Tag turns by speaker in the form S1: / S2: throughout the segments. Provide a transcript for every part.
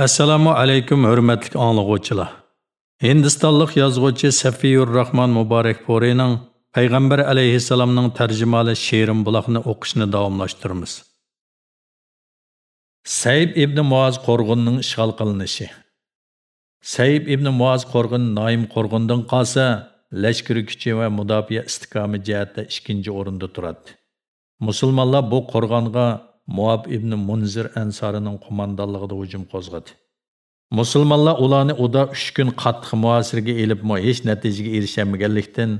S1: Assalomu alaykum hurmatli anglovchilar. Hindistonlik yozuvchi Safiyur Rahman Muborak Porining Payg'ambar alayhissalomning tarjimali she'rim buloqni o'qishni davomlashtiramiz. Sayyib ibn Muaz qo'rg'onning ishg'ol qilinishi. Sayyib ibn Muaz qo'rg'on Noim qo'rg'ondan qolsa, lashkar kuchi va mudofaa istikomi jihatda ikkinchi o'rinda turadi. Musulmonlar bu qo'rg'onga Muab ibn Munzir ansarining qo'mondonligida hujum qo'zg'adi. Musulmonlar ularni uda 3 kun qattiq muasirga elibmi hech natijaga erishamaganlikdan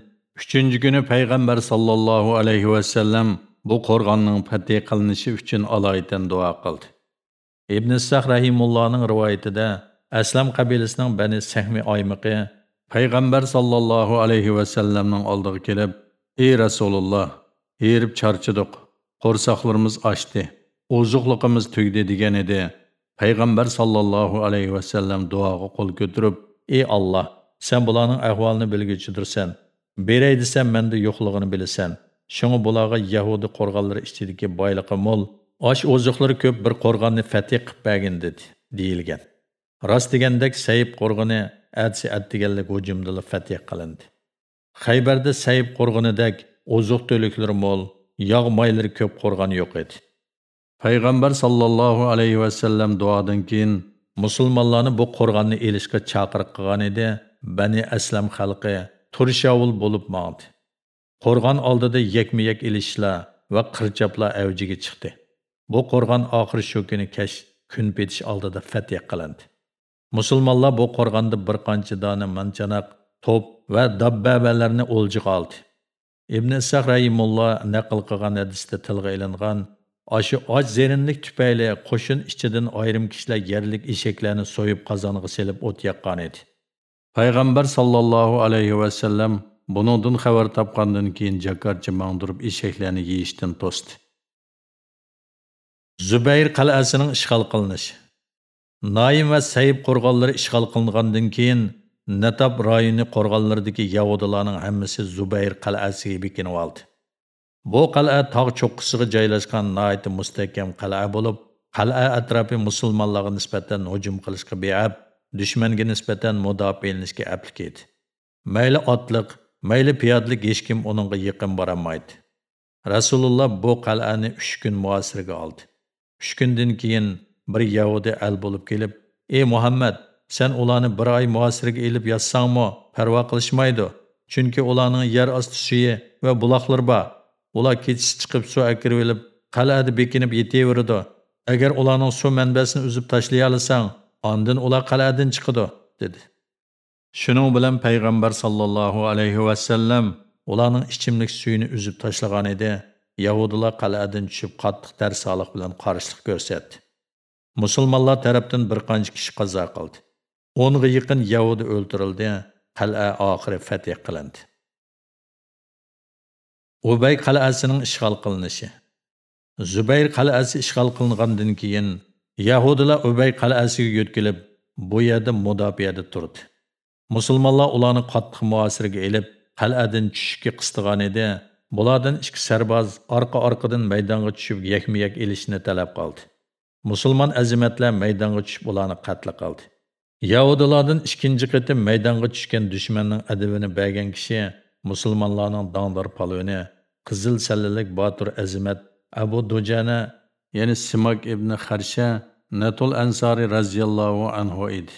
S1: 3-chi kuni payg'ambar sallallohu alayhi va sallam bu qo'rg'onning fath qilinishi uchun aloyidan duo qildi. Ibn Sa'd rahimullohning rivoyatida Aslam qabilasining Bani Sahmi oymiqi payg'ambar sallallohu alayhi va sallamning oldiga kelib, "Ey Rasululloh, erib charchidiq, qo'rsoqlarimiz ochdi." Ozuqliqimiz tugdi degan edi. Payg'ambar sallallohu alayhi vasallam duoga qo'l ko'tarib ey Alloh, sen bularning ahvolini bilguchidirsan beray desam menda yo'qligini bilasan. Shunga bularga yahudi qo'rg'onlari ichidagi boyliqi mo'l osh ozuqlari ko'p bir qo'rg'onni fatih qilib bergin dedi deyilgan. Rost degandek sayib qo'rg'oni atsi atdiganlik hujumdili fatih qilindi. Haybarda sayib qo'rg'onidek ozuq to'liklari mo'l yog' moylari ko'p qo'rg'on yo'q edi. Payg'ambar sollallohu alayhi vasallam duodan keyin musulmonlarni bu qo'rg'onni elishga chaqiriq qilgan edi. Bani aslam xalqi turishavul bo'lib mangdi qo'rg'on oldida yakma yak ilishlar va qirchaplar avjiga chiqdi. Bu qo'rg'on oxiri shu kuni kash kun petish oldida fatih qilindi. Musulmonlar bu qo'rg'onda bir qancha dona manchanoq to'p va dabbabalarni o'ljiga oldi. Ibn isoq rahimulloh naql qilgan hadisda tilga ilingan Aşı aç zerinlik tüpeyle koşun işçiden ayrım kişiler yerlik işeklerini soyup kazanığı selip ot yakkan edi. Peygamber sallallahu aleyhi və səlləm bunundan haber tapqandan keyin jakarçı mağdurup işeklerini yeyişdən tosti. Zübeyir kal'asının işgal qılınışı Naim ve Səyib korgalları işgal qılınğandan keyin Natab rayını korgallardaki Yahudilarning hammasi Zübeyir qal'asiga bekinib oldi. Bu qal'a tog' cho'qqisiga joylashgan nihoyat mustahkam qal'a bo'lib, qal'a atrofi musulmonlarga nisbatan hujum qilishga beab, dushmanga nisbatan mudofaalanishga aplik edi. Mayli otliq, mayli piyodlik hech kim uningga yaqin boramaydi. Rasululloh bu qal'ani 3 kun muasirga oldi. 3 kundan keyin bir yahudi al bo'lib kelib, "Ey Muhammad, sen ularni bir oy muasirga elib yozsangmi, parvo qilishmaydi. Chunki ularning yer osti suyi va buloqlar bor." Ular kechisi chiqib suv akirib olib qal'ada bekinib yetaveradi. Agar ularning suv manbasini uzib tashlay olsang ondin ular qal'adan chiqadi dedi. Shuning bilan payg'ambar sollallohu alayhi vasallam ularning ichimlik suyini uzib tashlagan edi. Yahudilar qal'adan tushib qattiq tarsoliq bilan qarshilik ko'rsatdi. Musulmonlar tarafdan bir qancha kishi qazo qildi. O'nga yaqin yahudi o'ldirildi qal'a oxiri fatih qilindi. Ubay qal'asining ishg'ol qilinishi. Zubayr qal'asi ishg'ol qilingandan keyin Yahudilar Ubay qal'asiga yo'tkilib, bu yerda mudofiyada turdi. Musulmonlar ularni qattiq muasirga elib, qal'adan tushishga qistigan edi. Bulardan ikki sarboz orqa-orqadan maydonga tushib yakma-yak elishni talab qildi. Musulmon azimatlar maydonga tushib ularni qatl qildi. Yahudilardan ikkinchi qatim maydonga tushgan dushmanning adabini bergan kishi musulmonlarning dongdor palvoni qizil sallalik botir azimat abu dujana ya'ni simak ibn harsha natul ansori roziyallohu anhu edi.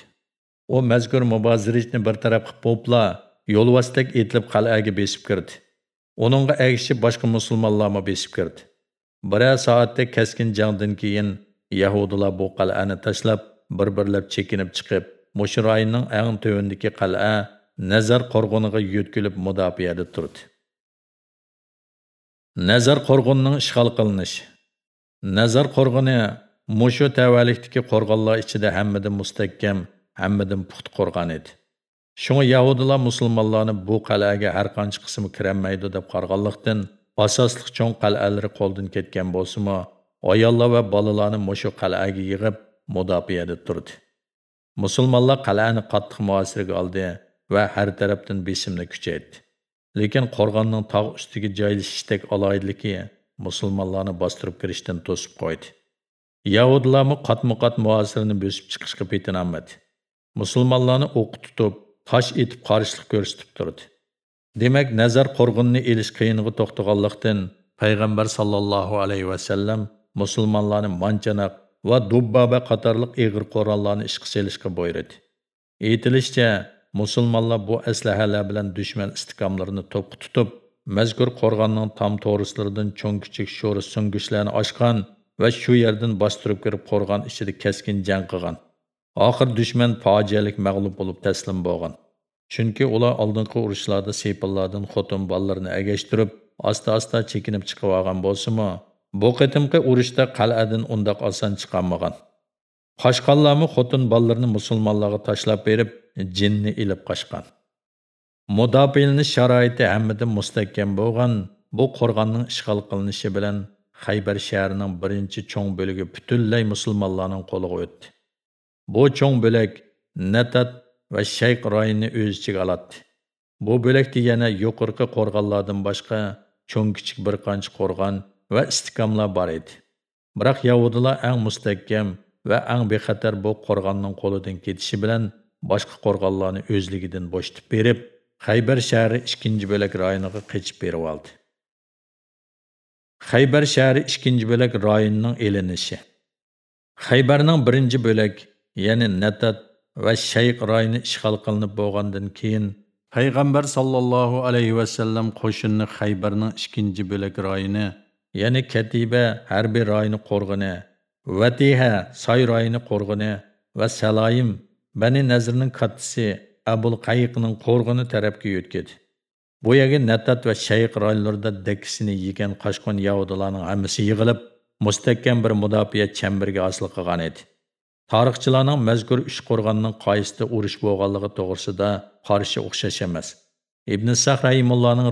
S1: U mazkur mubozirishni bir taraf qilib popla yo'lvostak etilib qal'aga besib kirdi. Uningga agishib boshqa musulmonlarmi besib kirdi. Birar soatda kaskin jangdan keyin yahudilar bu qal'ani tashlab bir birlab chekinib chiqib mushiroyinning ang tövündeki qal'a nazar qo'rg'oniga yo'tkilib mudofiada turdi. Nazar qo'rg'onining ishg'ol qilinishi nazar qo'rg'oni mushu tavalikdiki qo'rg'onlar ichida hammadan mustahkam hammadan puxt qo'rg'on edi. Shunga yahudilar musulmonlarni bu qal'aga har qancha qismi kirolmaydi deb qarg'anlikdan asosli cho'ng qal'alari qo'ldan ketgan bo'lsimi ayollar va bolalarni mushu qal'aga yig'ib mudofiada turdi. Musulmonlar qal'ani qattiq muosirga oldi. Va har tarafdan besimni kuchaytdi lekin qo'rg'onning tog' ustiga joylashishdek aloyidligi musulmonlarni bostirib kirishdan to'sib qo'ydi Yahudilarmı qatma-qat muasirni bösüp chiqishga petinamadi. Musulmonlarni o'q tutib, tosh etib qarshilik ko'rsatib turdi. Demak, nazar qo'rg'inni elish qiyinlig'i to'xtaganlikdan payg'ambar sallallohu alayhi vasallam musulmonlarni manchanoq va dubbaba qatorliq eg'ir qurollarni ishqa selishga buyurdi. Aytilishicha, musulmonlar bu aslahalar bilan dushman istiqomlarini to'pqa tutib, mazkur qo'rg'onning tom to'rislaridan cho'ng kichik sho'ri sunguchlarni ochgan va shu yerdan bostirib kirib qo'rg'on ichida keskin jang qilgan. Oxir dushman fojialik mag'lub bo'lib taslim bo'lgan. Chunki ular oldingi urushlarda sepillardan xotin bolalarni agashtirib, asta-asta chekinib chiqib olgan bo'lsa-mu, bu qitimqi urushda qal'adan undaq oson chiqolmagan. Qoshqonlarmi xotin bolalarni musulmonlarga tashlab berib, jinni ilib qochgan. Mudofiilanish sharoiti hammadan mustahkam bo'lgan bu qo'rg'onning ishg'ol qilinishi bilan Xaybar shahrining birinchi cho'ng bo'ligi butunlay musulmonlarning qo'liga o'tdi. Bu cho'ng bo'lak Natat va Shayq rayonini o'z ichiga oladi. Bu bo'lakda yana yuqorqi qo'rg'onlardan boshqa cho'ng kichik bir qancha qo'rg'on va istiqomlar bor edi. Biroq Yahudilar eng mustahkam va eng bexatar bu qo'rg'onning qo'lidan ketishi bilan boshqa qo'rg'onlarni o'zligidan bo'shatib berib, Xaybar shahri 2 bo'lak rayoniga qochib berib oldi. Xaybar shahri 2 bo'lak rayonining elinishi. Xaybarning 1 bo'lak, ya'ni Natat va Shayq rayoni ishg'ol qilinib bo'lgandan keyin payg'ambar sollallohu alayhi vasallam qo'shinni Xaybarning 2 bo'lak rayoni, ya'ni Katiba harbiy rayoni qo'rg'ini, Vatiha soy rayoni qo'rg'ini va Salayim Bani Nazirning kattasi Abul Qayiqning qo'rg'ini tarafga yo'tkadi. Bu yerga Natat va Shayq rayonlarida dakisini yegan qochqon yahudilarning hammasi yig'ilib, mustahkam bir mudofaa chambariga hosil qilgan edi. Tarixchilarning mazkur uch qo'rg'onning qaysida urush bo'lganligi to'g'risida qarshi o'xshash emas. Ibn Sah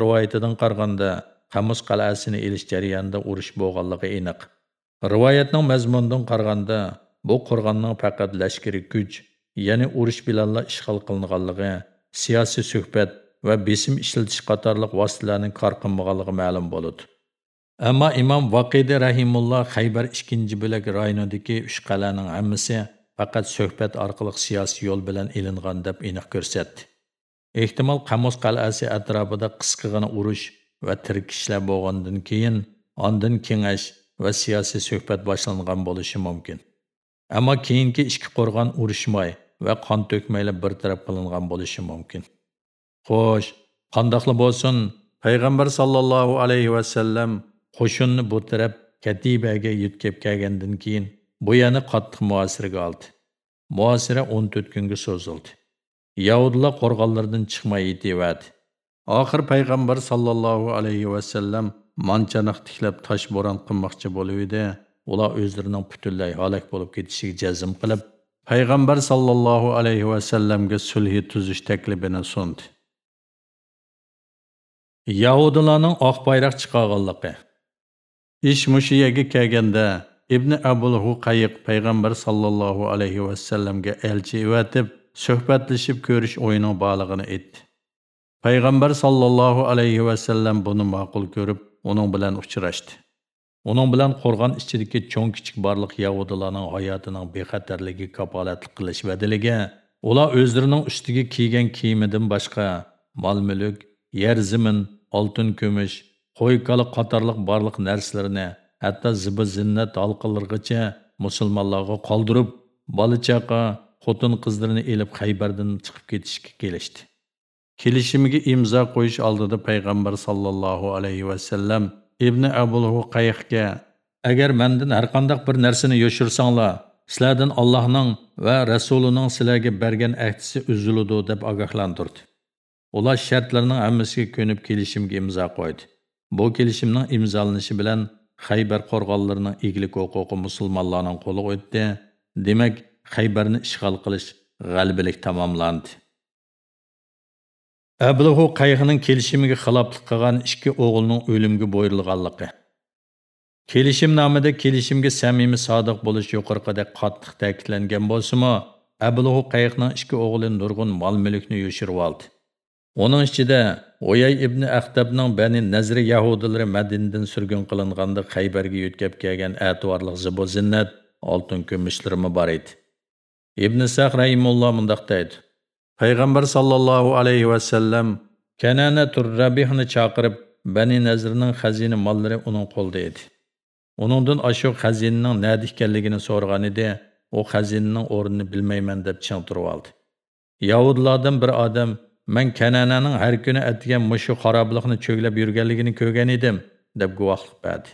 S1: rivoyatidan qaraganda, Qamus qal'asini elish jarayonida urush bo'lganligi aniq. Rivoyatning mazmunidan qaraganda, bu qo'rg'onning faqat lashkari kuch, ya'ni urush bilanla ishg'ol qilinganligi, siyosiy suhbat va besim ishlatish qatorliq vositalarning kor qilmaganligi ma'lum bo'ladi. Ammo Imom Vaqidi rahimulloh Xaybar 2 bo'lak rayonidagi uch qal'aning hammasi faqat suhbat orqali siyosiy yo'l bilan ilingan deb aniq ko'rsatdi. Ehtimol Qamus qal'asi atrofida qisqagina urush va tirkishlar bo'lgandan keyin آندن kengash va siyosiy suhbat boshlangan bo'lishi mumkin. ممکن. Keyingi ikki qo'rg'on urushmay va qon to'kmayla bir taraf qilingan bo'lishi mumkin. Xo'sh, qandoqli bo'lsin, payg'ambar sollallohu alayhi vasallam qo'shinni bu taraf Katibaga yetkib kelgandan keyin bu yana qattiq muasiraga oldi. Muasira 14 kunga so'zildi. Yahudilar qo'rg'onlardan chiqmay yetivadi. Oxir payg'ambar sollallohu alayhi vasallam manchanoq tiklab tosh bo'ron qilmoqchi bo'lib edi. Ular o'zlarining butunlay halok bo'lib ketishiga jazm qilib, payg'ambar sollallohu alayhi vasallamga sulhi tuzish taklifini sundi. Yahudilarning oq bayroq chiqarganligi. Ish mushiyaga kelganda Ibn Abul Huqayiq payg'ambar sollallohu alayhi va sallamga elchi evatib, suhbatlashib ko'rish o'yining borlig'ini aytdi. Payg'ambar sollallohu alayhi va sallam buni ma'qul ko'rib, uning bilan uchrashdi. Uning bilan qo'rg'on ichidagi cho'ng kichik barliq yahudilarning hayotining bexatarligi kapolatlik qilish vadiliga ular o'zlarining ustiga kiygan kiyimidan boshqa mol-mulk, yer zimin, oltin kumush, qo'y kala qatorliq barliq narsalarni, hatto zibi zinnat halqalargacha musulmonlarga qoldirib, bola chaqa, xotin qizlarini elib Xaybardan chiqib ketishga kelishdi. Kelishimiga imzo qo'yish oldida payg'ambar sollallohu alayhi va sallam Ibn Abul Huqayhga agar mandan har qandaq bir narsani yo'shirsanglar, sizlardan Allohning va Rasulining sizlarga bergan ahdisi uziludi deb ogohlantirdi. Ular shartlarning hammasiga ko'nib kelishimga imzo qo'ydi. Bu kelishimning imzolanishi bilan Xaybar qo'rg'onlarining eglik huquqi musulmonlarning qo'liga o'tdi. Demak, Xaybarni ishg'ol qilish g'albalik tamomlandi. Әбіліғу қайғының келішіміге қылаплық қыған ішкі оғылының өлімге бойырылғалықы. Келішім намыда келішімге сәмімі садық болыш жоқырқыда қаттық тәкітленген болсыма, Әбіліғу қайғының ішкі оғылы нұрғын мал мүлікні өшіріп алды. Оның ішінде Ояй ибн Әқтабның бәні нәзірі яһудылары Мәдинден сүргін қылынғанды Қайберге өткеп келген әтуарлық зыбо зиннат алтын көмішлерімі бар еді. Ibn Сақ Райымулла мұндақ. Payg'ambar sollallohu alayhi vasallam kanana turrabihni chaqirib bani nazrning xazina mollari uning qo'lida edi. Uningdan ashu xazinaning nadi ekanligini so'ragan edi u xazinaning o'rnini bilmayman deb ching turib oldi. Yahudlardan bir odam man kanananing har kuni atigan mushu xaroblikni cho'glab yurganligini ko'rgan edim deb guvohlik berdi.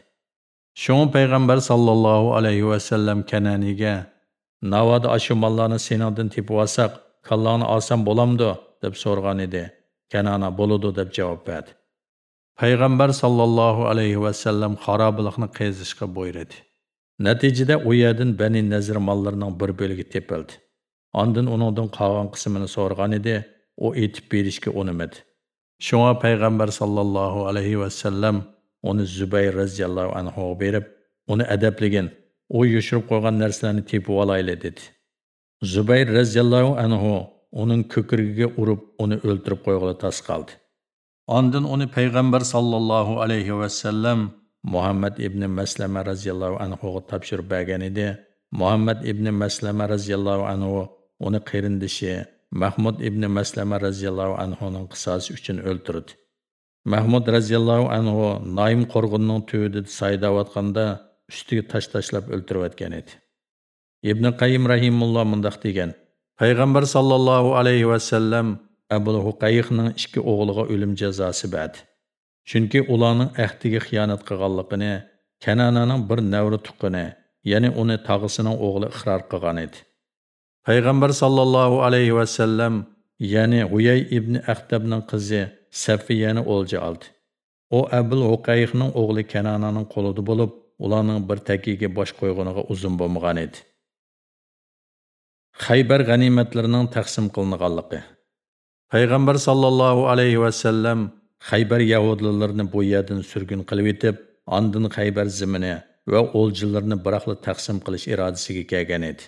S1: Shunga payg'ambar sallallohu alayhi vasallam kananiga navoda ashu mollarni seningdan tepib olsak kallangni olsam bo'lamdi deb so'ragan edi. Kanana bo'ludi deb javob berdi. Payg'ambar sollallohu alayhi vasallam xarobilikni qezishga buyurdi. Natijada u yerdan bani nazir mollarining bir bo'ligi tepildi. Ondan uningdan qolgan qismini so'ragan edi, u aytib berishga unimadi. Shunga payg'ambar sallallohu alayhi va sallam uni Zubayr radhiyallohu anhu berib, uni adabligin, u yushirib qo'ygan narsalarni tepib olayli dedi. Zubayr radhiyallohu anhu uning ko'krigiga urib, uni o'ldirib qo'yg'ili tas qoldi. Ondan uni payg'ambar sallallohu alayhi va sallam Muhammad ibn Maslama radhiyallohu anhu ga topshirib bergan edi. Muhammad ibn Maslama radhiyallohu anhu uni qerindishi mahmud ibn maslama roziyallohu anhuning qisosi uchun o'ltirdi mahmud roziyallohu anhu noim qo'rg'inning tuvida saydayotganda ustiga tosh tashlab o'ltirayotgan edi ibn qayim rahimulloh mundoq degan. Payg'ambar sollallohu alayhi vasallam abul huqayihning ikki o'g'liga o'lim jazosi berdi chunki ularning ahdiga xiyonat qilganligini kanananing bir navri tuqqini ya'ni uni tog'isining o'g'li iqror qilgan edi. Payg'ambar sollallohu alayhi vasallam ya'ni g'uyay ibn ahtabning qizi safiyani o'lja oldi. U abul huqayhning o'g'li kanananing qo'lida bo'lib ularning bir tagiga bosh qo'yg'uniga uzun bo'lmagan edi Xaybar g'animatlarining taqsim qilinganligi payg'ambar sollallohu alayhi vasallam Xaybar yahudlarini bu yerdan surgun qilib etib andin Xaybar zimini va o'ljilarni biroqli taqsim qilish irodasiga kelgan edi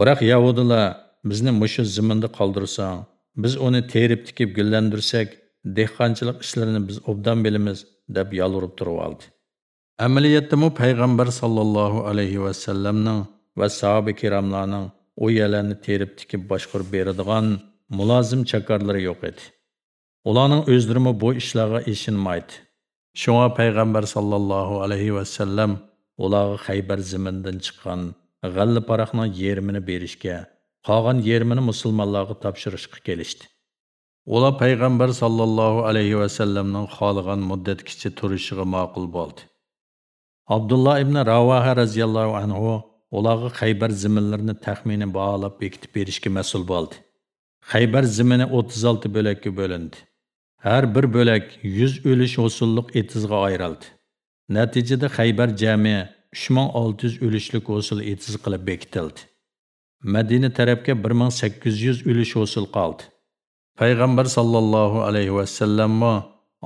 S1: Biroq Yahudilar bizni mushu ziminda qoldirsang, biz uni terib tikib gullandirsak, dehqonchilik ishlarini biz obdan bilamiz deb yolurib turib oldi. Amaliyotda mu payg'ambar sollallohu alayhi va sallamning va sahoba kiromlarning u yerlarni terib tikib boshqarib beradigan mulozim chakorlari yo'q edi. Ularning o'zlarimi bu ishlarga ishinmaydi. Shunga payg'ambar sollallohu alayhi va sallam ularga Xaybar zimindan chiqqan g'alla paraqning yermini berishga, qolgan yermini musulmonlarga topshirishga kelishdi. Ular payg'ambar sallallohu alayhi va sallamning xohlagan muddatgacha turishiga ma'qul bo'ldi. Abdullah ibn Ravaha radhiyallohu anhu ularga Xaybar ziminlarini taxmini baholab bekitib berishga mas'ul bo'ldi. Xaybar zimini 36 bo'lakka bo'lindi. Har bir bo'lak 100 o'lish usulliq etizga ayrildi. Natijada Xaybar jami 3600 o'lishlik usul etiz qilib bekitildi. Madina tarafga 1800 o'lish usul qoldi. Payg'ambar sallallohu alayhi va sallam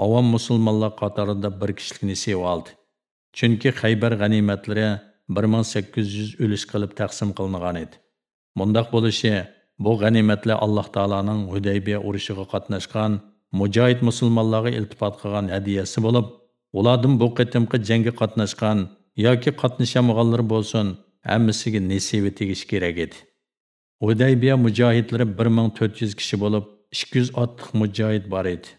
S1: avom musulmonlar qatorida bir kishilikni sevib oldi. Chunki Xaybar g'animatlari 1800 үліш қылып тәқсім қылынған еді. Мұндақ болышы, бұл ғаниметлі Аллах Тааланың Худайбия ұрышыға қатнашқан мұжайд мұсылманларға ілтипат қылған әдиясы болып, олардың бұл қытымқы жәңге қатнашқан яки қатнышамағанлар болсын, әмісіге несебе тегіш керек еді. Худайбия мұжайдлары 1400 кіші болып, 200 аттық мұжайд бар еді.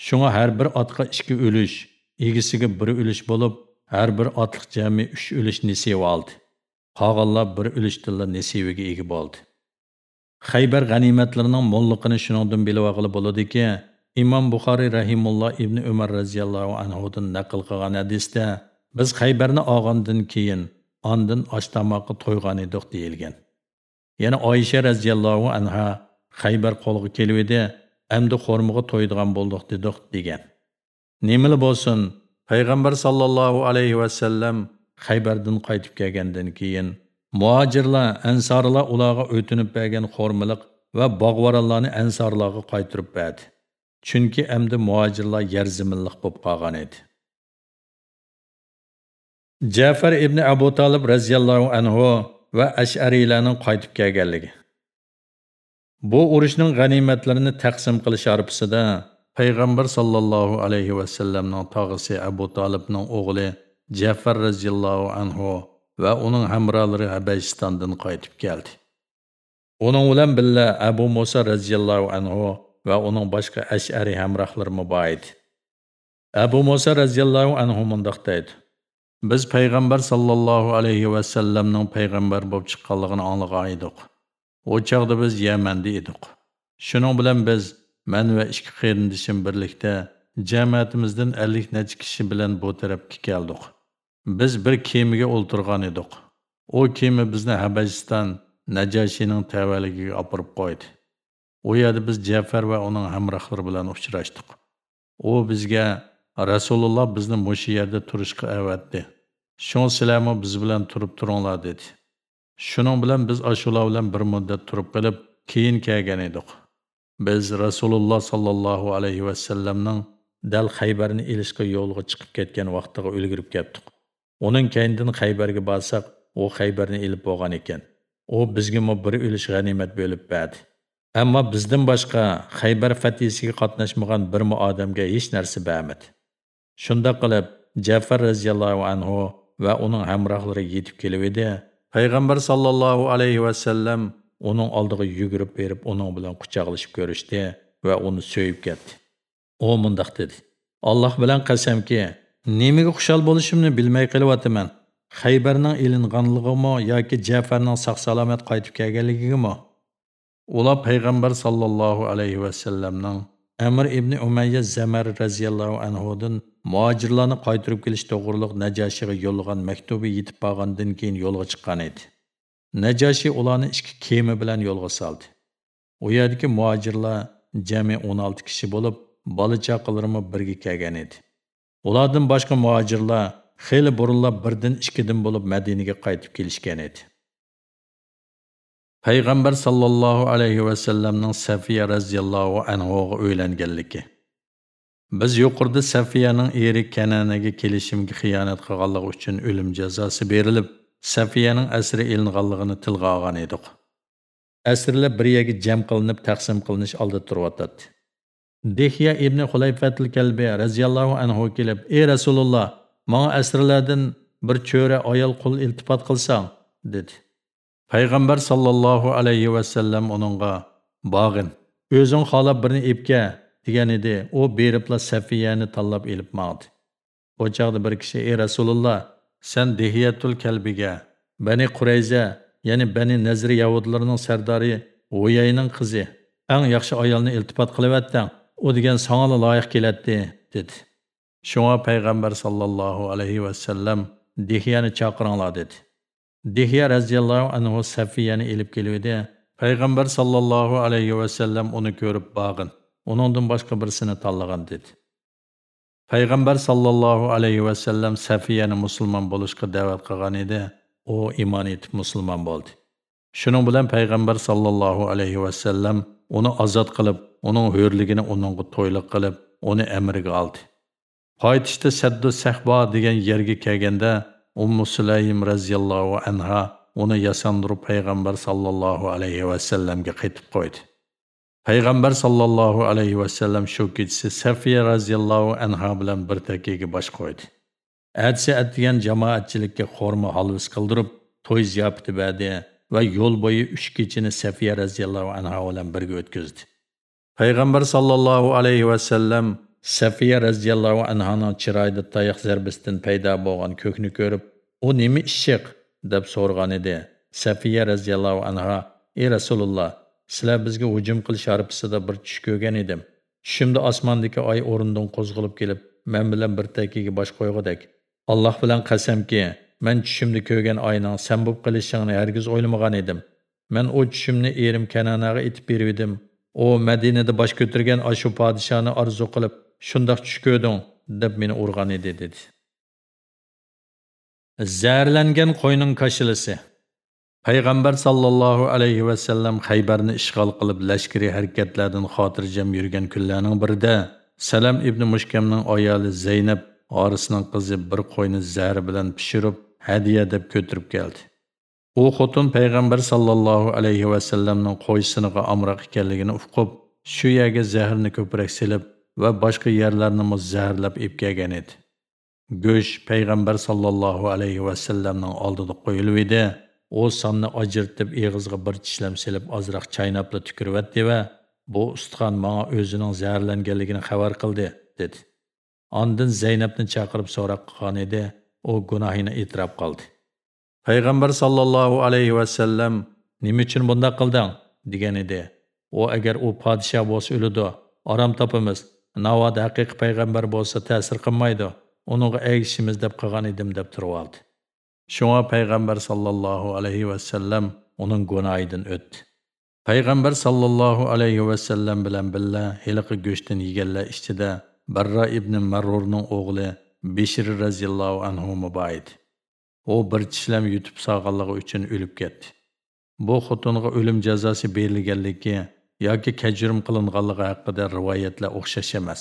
S1: Шуңа әр бір атқа 2 үліш, егісіге 1 үліш болып, har bir otliq jami uch o'lish nasiba oldi qolganlar bir o'lishdilla nesiviga ega bo'ldi Xaybar g'animatlarining mo'lliqini shuningdan bilib olg'ili bo'ladiki, Imom Buxoriy rahimulloh Ibn Umar radhiyallohu anhudan naql qilgan hadisda Biz Xaybarni olgandan keyin ondan oshtamoqqa to'ygan edik deyilgan. Yana Oyisha radhiyallohu anha Xaybar qo'lga kelib edi, endi xo'rmiga to'ydigan bo'ldik dedik degan. Nemili bo'lsin, payg'ambar sallallohu alayhi va sallam Xaybardan qaytib kelgandan keyin muhojirlar, ansorlar ularga o'tinib bergan xo'rmiliq va bog'vorallarni ansorlarga qaytirib berdi. Chunki endi muhojirlar yer ziminliq bo'lib qolgan edi. Jafar ibn Abu Talib raziyallohu anhu va Ash'ariylarning qaytib kelganligi. Bu urushning g'animatlarini taqsim qilish arifasida payg'ambar sallallohu alayhi va sallamning tog'isi Abu Talibning o'g'li Jafar raziyallohu anhu va uning hamrolari Habashistondan qaytib keldi. Uning bilan birga Abu Musa roziyallohu anhu va uning boshqa ash'ari hamrohlari bor edi. Abu Musa roziyallohu anhu mundoq deydi: Biz payg'ambar sallallohu alayhi va sallamning payg'ambar bo'lib chiqqanligini anglagan edik. u chog'da biz Yamanda edik. Shuning bilan biz men va ikki qarindishim birlikda jamoatimizdan 50 necha kishi bilan bu tarafga keldik. Biz bir kemaga o'ltirgan edik. O kema bizni Habashiston Najashining tavalligiga olib qo'ydi. U yerda biz Jafar va uning hamrohlari bilan uchrashdik. U bizga Rasululloh bizni mushu yerda turishga avatdi. Shun sizlarmi biz bilan turib turinglar dedi. Shuning bilan biz ashular bilan bir muddat turib qolib, keyin kelgan edik. Biz Rasululloh sallallohu alayhi va sallamning dal Xaybarni elishga yo'lga chiqib ketgan vaqtiga ulgurib keldik. Uning keyindan Xaybarga borsak, u Xaybarni elib bo'lgan ekan. U bizga bir ulush g'animat bo'lib berdi. Ammo bizdan boshqa Xaybar fatisiga qatnashmagan bir odamga hech narsa bermadi. Shunda qilib Jafar radhiyallohu anhu va uning hamrohlari yetib kelib edi. Payg'ambar sallallohu alayhi va sallam uning oldiga yugurib berib, uning bilan quchoqlashib ko'rishdi va uni so'yib ketdi. U mundaq dedi: "Alloh bilan qasamki, nimaga xushal bo'lishimni bilmay qelyapman. Xaybarning ilinganligimi yoki Jafarning sog'-salomat qaytib kelganligimi?" Ular payg'ambar sallallohu alayhi va sallamning Amr ibn Umayya Zamar radhiyallohu anhudan muhojirlarni qaytarib kelish to'g'riliq Najashiga yo'llagan maktubi yetib borgandan keyin yo'lga chiqqan edi. Najashi ularni ikki kema bilan yo'lga soldi. U yerdagi muhojirlar jami 16 kishi bo'lib, bola chaqalarimi birga kelgan edi. Ulardan boshqa muhojirlar xeyli burunlab birdan ikkidan bo'lib Madinaga qaytib kelishgan edi. payg'ambar sallallohu alayhi vasallamning safiya radhiyallohu anhu ga uylanganligi biz yuqorida safiyaning eri kananaga kelishimga xiyonat qilganligi uchun o'lim jazosi berilib safiyaning asri elinganligini tilga olgan edik. Asrlar bir yerga jam qilinib taqsim qilinish oldida turyotadi dehya ibn Xulayfatul kalbi radhiyallohu anhu kelib ey rasululloh menga asrlardan bir cho'ra ayol qul iltifot qilsang dedi. Payg'ambar sallallohu alayhi va sallam uningga bog'in o'zing xolab birini epga degan edi. U beribla safiyani tanlab elib maqdi. O'chaqda bir kishi ey rasululloh sen dehiyatul kalbiga bani qurayza ya'ni bani nazri yahudlarining sardori o'yayning qizi eng yaxshi ayolni iltifot qilyaptang u degan sanga loyiq keladi dedi shunga payg'ambar sollallohu alayhi vasallam dehiyani chaqiringlar dedi Dihya radhiyallohu anhu Safiyani elib keluvdi. Payg'ambar sallallohu alayhi va sallam uni ko'rib bag'in. Uningdan boshqa birsini tanlagan dedi. Payg'ambar sallallohu alayhi va sallam Safiyani musulmon bo'lishga da'vat qilgan edi. U iymon etib musulmon bo'ldi. Shuning bilan payg'ambar sallallohu alayhi va sallam uni ozod qilib, uning ho'rligini uningga to'yliq qilib, uni amriga oldi. Qaytishda Saddu Sahbo degan yerga kelganda Ummu Sulaym raziyallohu anha uni yasandirib payg'ambar sallallohu alayhi va sallamga qaytib qo'ydi. Payg'ambar sallallohu alayhi va sallam shu kechasi Safiya roziyallohu anha bilan bir takkaga bosh qo'ydi. Atsi atgan jamoatchilikka xorma holvis qildirib, to'y ziyofati badi va yo'l bo'yi uch kechini Safiya roziyallohu anha bilan birga o'tkazdi. Payg'ambar sallallohu alayhi va sallam Safiya radhiyallohu anhaning chiroyida tayoq zarbisidan paydo bo'lgan ko'kni ko'rib, "U nima ishiq?" deb so'rgan edi. Safiya radhiyallohu anha: "Ey Rasululloh, sizlar bizga hujum qilish arifasida bir tush ko'rgan edim. Tushimda osmondagi oy o'rindan qo'zg'alib kelib, men bilan bir takiga bosh qo'yg'idek. Alloh bilan qasamki, men tushimda ko'rgan oyning sen bo'lib qilishingni hargiz o'ylamagan edim. Men u tushimni erim Kananaga etib berdim. U Madinada bosh ko'targan ashu podishoni orzu qilib, shundoq tush ko'rding deb meni urgan edi dedi zaharlangan qo'yning kashilisi payg'ambar sallallohu alayhi vasallam haybarni ishg'ol qilib lashkariy harakatlardan xotirjam yurgan kunlarning birida salam ibn mushkamning ayoli zaynab orisning qizi bir qo'yni zar bilan pishirib hadiya deb ko'tirib keldi. U xotin payg'ambar sallallohu alayhi vasallamning qo'ysiniga omroq ekanligini uqib shu yerga zahrni ko'proq silib va boshqa yerlarni zaharlab ep kelgan edi. Go'sht payg'ambar sallallohu alayhi vasallamning oldida qo'yilib edi. U sonni ajirtib eg'izga bir tishlab silib ozroq chaynabla tukiryapti va bu ustixon manga o'zining zaharlanganligini xabar qildi dedi Ondan Zeynepni chaqirib so'roq qilgan edi, u gunohini e'tirof qildi. Payg'ambar sallallohu alayhi va sallam nima uchun bunday qilding degan edi. U agar u podshoh bo'lsa o'lidi, orom topamiz. Navoda haqiqiy payg'ambar bo'lsa ta'sir qilmaydi. Uningga egishimiz deb qilgan edim deb turib oldi. Shunga payg'ambar sallallohu alayhi va sallam uning gunohidan o'tdi. Payg'ambar sallallohu alayhi va sallam bilan billa hiliqi go'shtni yeganlar ichida Barra ibn Marrurning o'g'li Bishir raziyallohu anhu muboid. U bir tishlam yutib sog'anligi uchun o'lib ketdi. Bu xotinga o'lim jazosi berilganligi yoki kajrim qilinganligi haqida rivoyatlar o'xshash emas.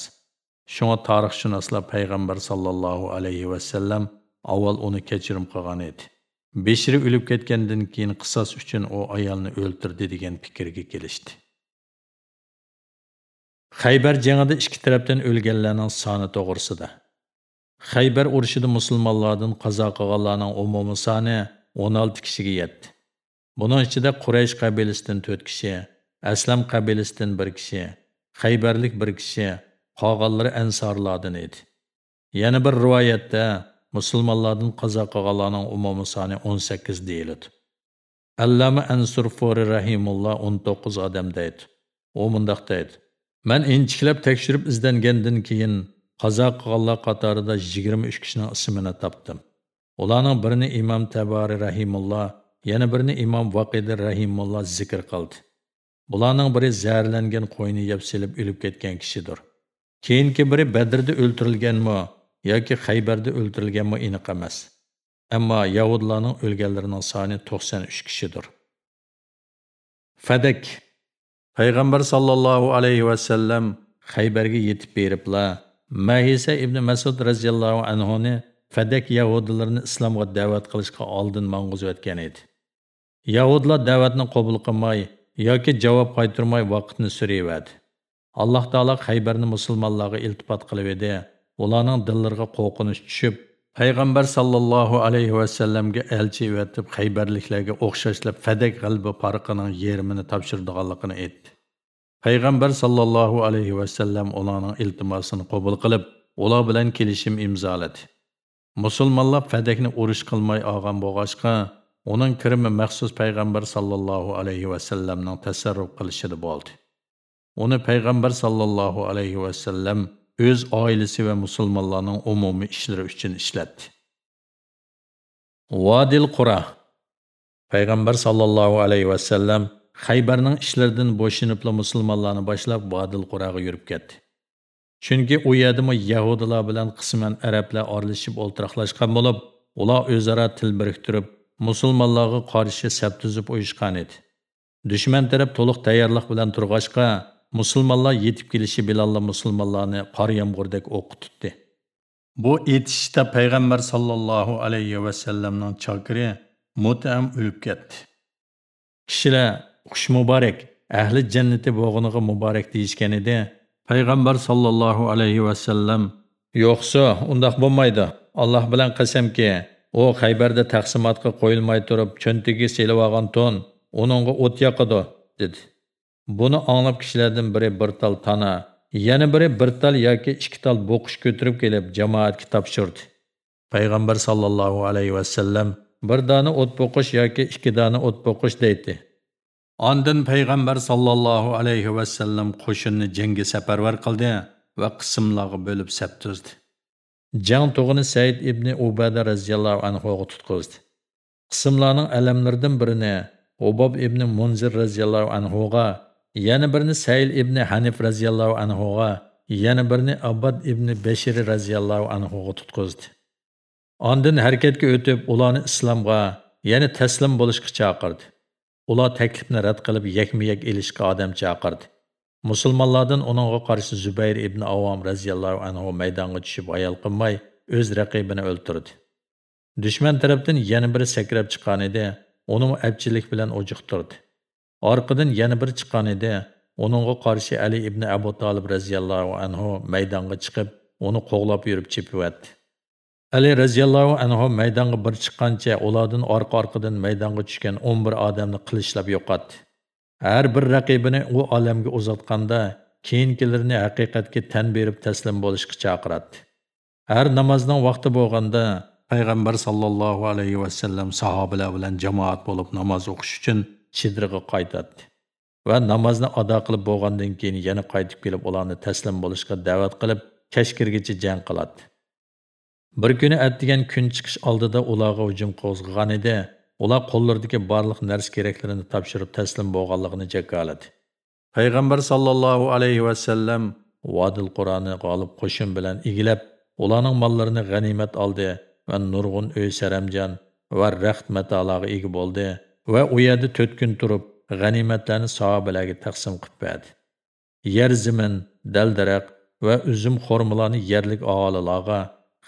S1: Shunga tarixshunoslar payg'ambar sallallohu alayhi va sallam avval uni kechirim qilgan edi. Beshiri o'lib ketgandan keyin qisos uchun u ayolni o'ldirdi degan fikrga kelishdi. Xaybar jangida ikki tarafdan o'lganlarning soni to'g'risida. Xaybar urushida musulmonlardan qazo qilganlarning umumiy soni 16 kishiga yetdi. Buning ichida Quraysh qabilasidan 4 kishi, Aslam qabilasidan 1 kishi, Xaybarlik 1 kishi, qolganlari ansorlardan edi. Yana bir rivoyatda musulmonlardan qazo qilganlarning umumiy soni 18 deyiladi. Allama Ansur Fori rahimulloh 19 odam deydi. U mundaq deydi: "Men inçiklab tekshirib izlangandan keyin qazo qilganlar qatorida 23 kishining ismini topdim. Ularning birini Imom Tabari rahimulloh, yana birini Imom Vaqidi rahimulloh zikr qildi. Bularning biri zaharlangan qo'yni yeb silib o'lib ketgan kishidir. Keyingi biri Badrda o'ldirilganmi yoki Xaybarda o'ldirilganmi aniq emas. Ammo Yahudlarning o'lganlarining soni 93 kishidir. Fadak payg'ambar sallallohu alayhi va sallam Xaybarga yetib beriblar, mahisa ibn masud radhiyallohu anhu ni fadak yahudilarni islomga da'vat qilishga oldin mang'uzayotgan edi yahudlar da'vatni qabul qilmay yoki javob qaytarmay vaqtni surayverdi alloh taolo Xaybarni musulmonlarga iltifot qilib edi ularning dillariga qo'rqinish tushib payg'ambar sallallohu alayhi vasallamga elchi yuvatib haybarliklarga o'xshashlab fadak g'albi farqining yerimini topshirdiganligini aytdi. Payg'ambar sallallohu alayhi vasallam ularning iltimosini qabul qilib ular bilan kelishim imzoladi. Musulmonlar fadakni urush qilmay olgan bo'lg'achqa uning kirimi maxsus payg'ambar sallallohu alayhi vasallamning tasarruf qilishida bo'ldi. Uni payg'ambar sallallohu alayhi vasallam öz ailesi ve Müslümanların umumi işleri için işletti. Vadil Qura Peygamber sallallahu aleyhi ve sellem Xaybarning ishlaridan bo'shinibla musulmonlarni boshlab Vadil Quraga yurib ketdi. Chunki u yerda Yahudilar bilan qisman arablar oralashib o'ltiraqlashgan bo'lib, ular o'zaro til biriktirib, musulmonlarga qarshi saf tuzib o'yishgan edi. Dushman taraf to'liq tayyorlik bilan turg'ashqa, musulmonlar yetib kelishi bilan musulmonlarni qor yomg'irdak o'qitdi bu etishda payg'ambar sollallohu alayhi vasallamning chokiri mutam o'lib ketdi. Kishilar xush muborak ahli jannati bo'g'iniga muborak deyishgan payg'ambar sollallohu alayhi vasallam yo'qsa undoq bo'lmaydi. Alloh bilan qasamki u haybarda taqsimotga qo'yilmay turib cho'ntiga selib olgan to'n uningga o't yoqadi dedi. Buni anglab kishilardan biri bir tal tana, yana biri bir tal yoki ikki tal bo'qish ko'tirib kelib jamoatga topshirdi. Payg'ambar sallallohu alayhi vasallam bir dona o't bo'qish yoki ikki dona o't bo'qish deydi. Ondan payg'ambar sallallohu alayhi vasallam qo'shinni jangga safarvar qildi va qismlarga bo'lib sap tuzdi. Jang to'g'ini Said ibn Ubada radhiyallohu anhu tutqizdi. Qismlarning alamlaridan birini Ubob ibn Munzir radhiyallohu anhu ga yana birini sayl ibn hanif roziyallohu anhuga yana birini abbad ibn bashir roziyallohu anhuga tutqizdi. Ondan harakatga o'tib ularni islomga ya'ni taslim bo'lishga chaqirdi. Ular taklifni rad qilib yakma yak ilishga odam chaqirdi. Musulmonlardan uningga qarshi zubayr ibn avom roziyallohu anhu maydonga tushib ayol qilmay o'z raqibini o'ltirdi. Dushman tarafdan yana biri sakrab chiqqan edi uni abchilik bilan o'jiqtirdi. Orqadan yana bir chiqqan edi. Uningga qarshi Ali ibn Abu Talib radhiyallohu anhu maydonga chiqib, uni qo'g'lab yurib chepivatdi. Ali radhiyallohu anhu maydonga bir chiqqancha ulardan orqa-orqadan maydonga tushgan 11 odamni qilishlab yo'qotdi. Har bir raqibini u olamga uzatganda keyingilarini haqiqatga tan berib taslim bo'lishga chaqiradi. Har namozning vaqti bo'lganda payg'ambar sallallohu alayhi va sallam sahobalar bilan jamoat bo'lib namoz o'qish uchun chidriga qaytadi. va namozni ado qilib bo'lgandan keyin yana qaytib kelib ularni taslim bo'lishga da'vat qilib kashkirgacha jang qiladi bir kuni atdigan kun chiqish oldida ularga hujum qo'zg'agan edi. Ular qo'llaridagi barliq narsa keraklarini topshirib taslim bo'lganligini jakoladi payg'ambar sollallohu alayhi vasallam vodil qur'oni g'olib qo'shin bilan egilab ularning mollarini g'animat oldi va nurg'un uy saramjon va raxt matolarga ega bo'ldi. Va u yerda to'rt kun turib g'animatlarni sahobalarga taqsim qilib berdi. Yer zimin daldaraq va uzum xurmolarni yerlik aholilarga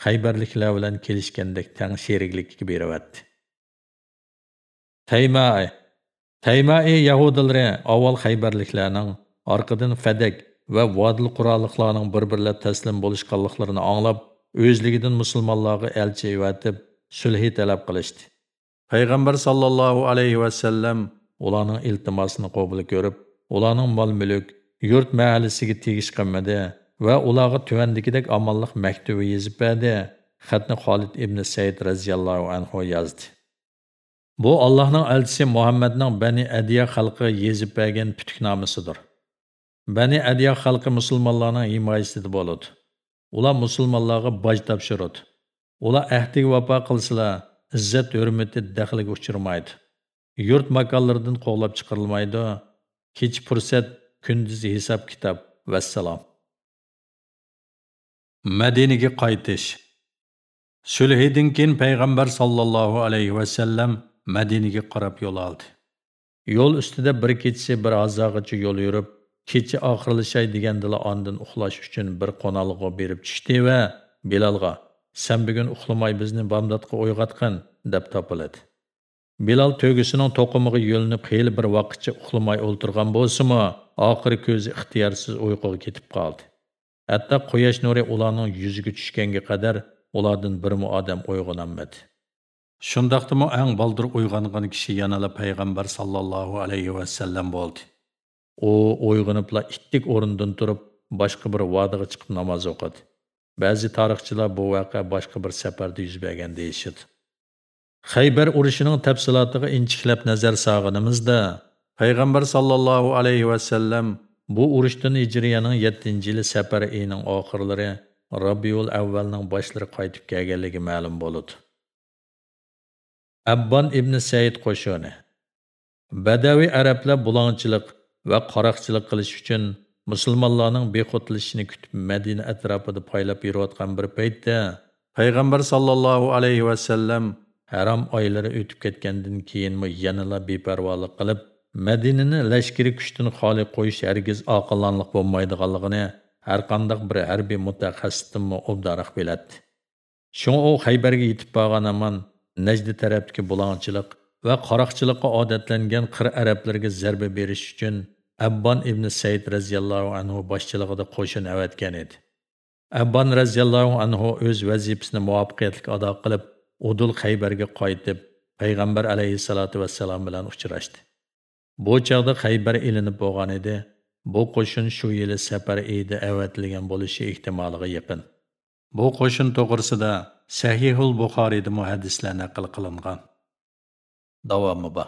S1: haybarliklar bilan kelishgandek tang sheriklikka beryapti taymai taymai yahudilari avval haybarliklarning orqadan fadak va vodil qurolliqlarning bir birlab taslim bo'lishganliklarini anglab o'zligidan musulmonlarga elchi evatib sulhi talab qilishdi. Payg'ambar sollallohu alayhi vasallam ularning iltimosini qabul ko'rib ularning mol mulk yurt mahalisiga tegish va ularga tuvandikidek omonlik maktubi yezib berdi xatni xolid ibn said roziyallohu anhu yozdi. Bu allohning elchisi muhammadning bani adiya xalqi yezib bergan putuknomasidir bani adiya xalqi musulmonlarning himoyasida bo'ladi. Ular musulmonlarga boj topshiradi. Ular ahdiga vafo qilsalar izzat hurmati daxliga uchirmaydi. Yurt makonlaridan qovlab chiqarilmaydi. Kech fursat kunduzi hisob kitob. Vassalom. Madinaga qaytish. Sulhidan keyin payg'ambar sollallohu alayhi vasallam madinaga qarab yo'l oldi. Yo'l ustida bir kechasi bir ozog'icha yo'l yurib kecha oxirlashay degandila ondan uxlash uchun bir qo'nalg'a berib tushdi va bilalga san bugun uxlamay bizni bomdodga uyg'otgin deb topiladi Bilal tөгісінің тоқымығы yo'linib xeyli bir vaqtcha uxlamay o'ltirgan bo'lsimi, oxiri ko'zi ixtiyorsiz uyquga ketib qoldi. Hatto quyosh nuri ularning yuziga tushganga qadar ulardan birmi odam uyg'onolmadi. Shundaqdimi eng baldir uyg'ongan kishi yanala payg'ambar sallallohu alayhi vasallam bo'ldi. U uyg'onibla ittik o'rnidan turib, boshqa bir vodiga chiqib namoz o'qidi. Ba'zi tarixchilar bu voqea boshqa bir safarda yuz bergan deyishadi. Xaybar urushining tafsilotiga inchiklab nazar solganimizda payg'ambar sollallohu alayhi vasallam bu urushdan hijriyaning 7 yili safar oyining oxirlari Rabiul avvalning boshlari qaytib kelganligi ma'lum bo'ladi Abbon ibn Said qo'shoni Badaviy arablar bulongchilik va qaroqchilik qilish uchun musulmonlarning beqotilishini kutib Madina atrofida poylab yurayotgan bir paytda payg'ambar sollallohu alayhi vasallam harom oylari o'tib ketgandan keyinmi yanala beparvolik qilib madinani lashkari kuchdan xoli qo'yish hargiz oqilonliq bo'lmaydiganligini har qandoq bir harbiy mutaxassisdinmi obdaroq biladi shunga u haybarga yetib borgan aman najdi tarafdagi bulongchilik va qaroqchilikqa odatlangan qir arablarga zarba berish uchun abbon ibn said raziyallohu anhu boshchiligida qo'shin avatgan edi abbon raziyallohu anhu o'z vazifasini muvaffaqiyatli ado qilib Udul Xaybarga qaytib, payg'ambar alayhissalatu vassalam bilan uchrashdi. Bu chaqda Xaybar ilinib bo'lgan edi. Bu qo'shin shu yili safar edi avatilgan bo'lishi ehtimoliga yaqin. Bu qo'shin to'g'risida Sahihul Buxoriyda muhaddislar naql qilingan. Davomi bor.